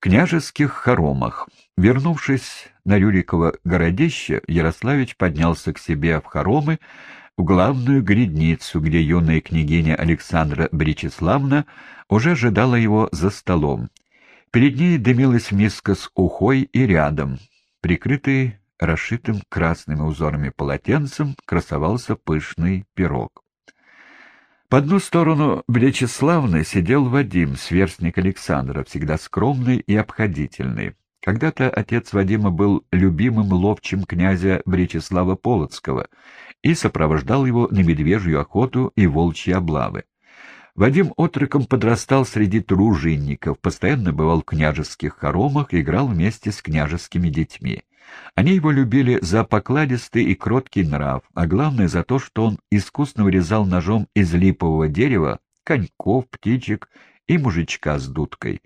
княжеских хоромах. Вернувшись на Рюриково городище, Ярославич поднялся к себе в хоромы, в главную гридницу, где юная княгиня Александра Бречеславна уже ожидала его за столом. Перед ней дымилась миска с ухой и рядом, прикрытый расшитым красными узорами полотенцем, красовался пышный пирог. По одну сторону Бречеславны сидел Вадим, сверстник Александра, всегда скромный и обходительный. Когда-то отец Вадима был любимым ловчим князя Бречеслава Полоцкого и сопровождал его на медвежью охоту и волчьи облавы. Вадим отроком подрастал среди дружинников, постоянно бывал в княжеских хоромах, играл вместе с княжескими детьми. Они его любили за покладистый и кроткий нрав, а главное за то, что он искусно вырезал ножом из липового дерева коньков, птичек и мужичка с дудкой.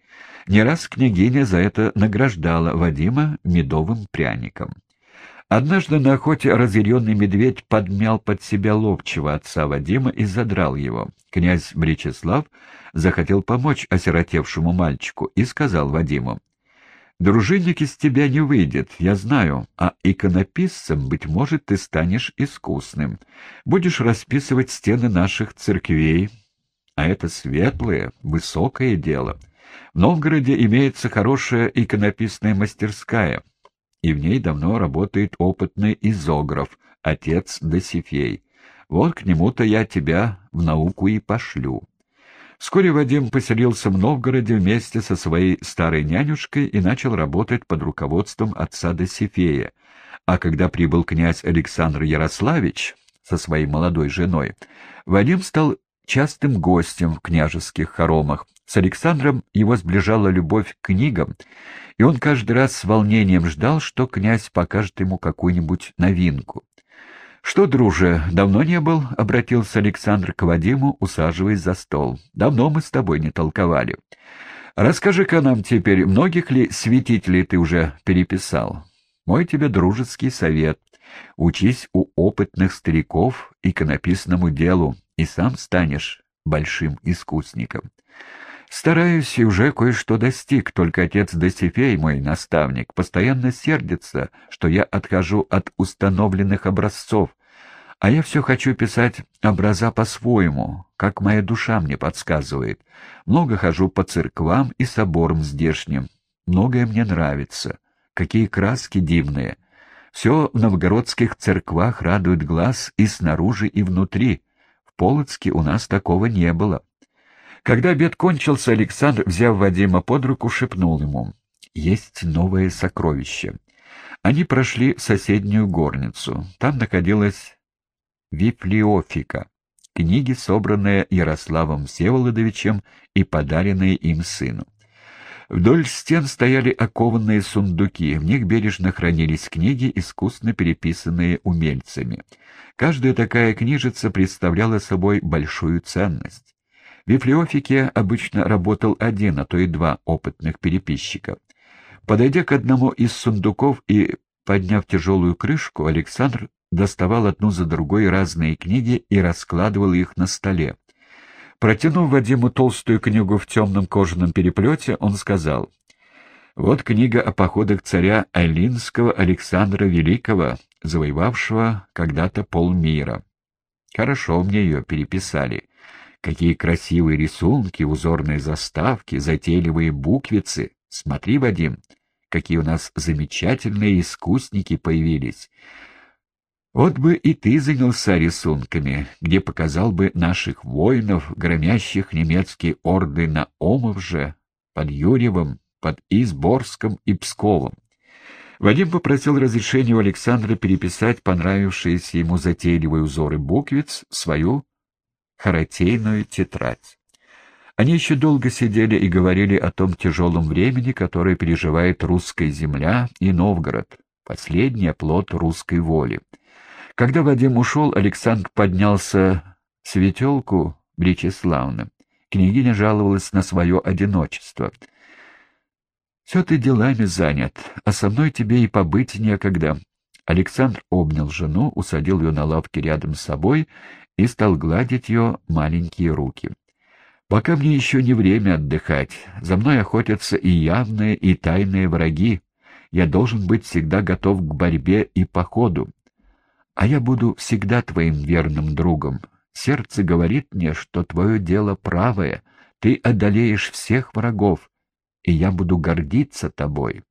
Не раз княгиня за это награждала Вадима медовым пряником. Однажды на охоте разъяренный медведь подмял под себя ловчего отца Вадима и задрал его. Князь Бречеслав захотел помочь осиротевшему мальчику и сказал Вадиму, Дружинник из тебя не выйдет, я знаю, а иконописцем, быть может, ты станешь искусным. Будешь расписывать стены наших церквей, а это светлое, высокое дело. В Новгороде имеется хорошая иконописная мастерская, и в ней давно работает опытный изограф, отец Досифей. Вот к нему-то я тебя в науку и пошлю. Вскоре Вадим поселился в Новгороде вместе со своей старой нянюшкой и начал работать под руководством отца Досифея. А когда прибыл князь Александр Ярославич со своей молодой женой, Вадим стал частым гостем в княжеских хоромах. С Александром его сближала любовь к книгам, и он каждый раз с волнением ждал, что князь покажет ему какую-нибудь новинку. «Что, друже, давно не был?» — обратился Александр к Вадиму, усаживаясь за стол. «Давно мы с тобой не толковали. Расскажи-ка нам теперь, многих ли святителей ты уже переписал? Мой тебе дружеский совет. Учись у опытных стариков иконописному делу, и сам станешь большим искусником». Стараюсь и уже кое-что достиг, только отец Досифей, мой наставник, постоянно сердится, что я отхожу от установленных образцов, а я все хочу писать образа по-своему, как моя душа мне подсказывает. Много хожу по церквам и соборам здешним, многое мне нравится, какие краски дивные. Все в новгородских церквах радует глаз и снаружи, и внутри. В Полоцке у нас такого не было. Когда обед кончился, Александр, взяв Вадима под руку, шепнул ему. «Есть новое сокровище». Они прошли в соседнюю горницу. Там находилась Виплиофика, книги, собранные Ярославом Всеволодовичем и подаренные им сыну. Вдоль стен стояли окованные сундуки, в них бережно хранились книги, искусно переписанные умельцами. Каждая такая книжица представляла собой большую ценность. В библиофике обычно работал один, а то и два опытных переписчика. Подойдя к одному из сундуков и подняв тяжелую крышку, Александр доставал одну за другой разные книги и раскладывал их на столе. Протянув Вадиму толстую книгу в темном кожаном переплете, он сказал, «Вот книга о походах царя Айлинского Александра Великого, завоевавшего когда-то полмира. Хорошо мне ее переписали. Какие красивые рисунки, узорные заставки, затейливые буквицы. Смотри, Вадим, какие у нас замечательные искусники появились. Вот бы и ты занялся рисунками, где показал бы наших воинов, громящих немецкие орды на Омовже, под Юрьевым, под Изборском и Псковом. Вадим попросил разрешения у Александра переписать понравившиеся ему затейливые узоры буквиц в свою харатейную тетрадь. Они еще долго сидели и говорили о том тяжелом времени, которое переживает русская земля и Новгород, последний оплот русской воли. Когда Вадим ушел, Александр поднялся в светелку Бречеславным. Княгиня жаловалась на свое одиночество. «Все ты делами занят, а со мной тебе и побыть некогда». Александр обнял жену, усадил ее на лавке рядом с собой и стал гладить ее маленькие руки. Пока мне еще не время отдыхать. За мной охотятся и явные, и тайные враги. Я должен быть всегда готов к борьбе и походу. А я буду всегда твоим верным другом. Сердце говорит мне, что твое дело правое. Ты одолеешь всех врагов, и я буду гордиться тобой.